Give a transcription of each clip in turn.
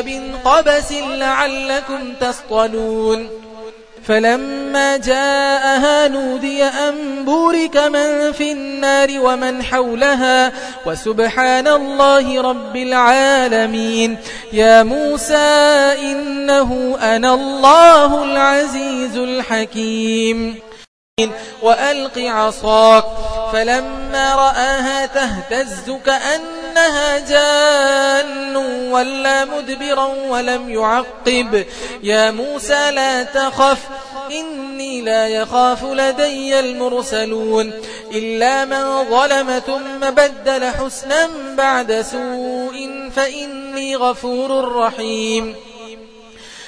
بشهاب قبس لعلكم تصطلون فلما جاءها نودي أن بورك من في النار ومن حولها وسبحان الله رب العالمين يا موسى إنه أنا الله العزيز الحكيم وألق عصاك فلما رآها تهتز كأنها جان ولا مدبرا ولم يعقب. يا موسى لا تخف إني لا يخاف لدي المرسلون. إلا من ظلم ثم بدل حسنا بعد سوء فإني غفور رحيم.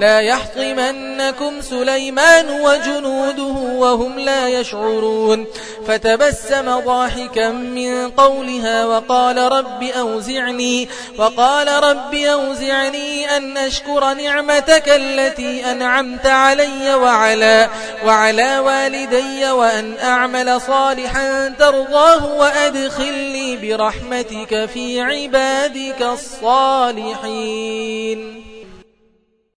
لا يحطمنكم سليمان وجنوده وهم لا يشعرون. فتبسم ضاحكا من قولها وقال رب أوزعني وقال رب أوزعني أن أشكر نعمتك التي أنعمت علي وعلى, وعلى والدي وأن أعمل صالحا ترضاه وأدخلني برحمتك في عبادك الصالحين.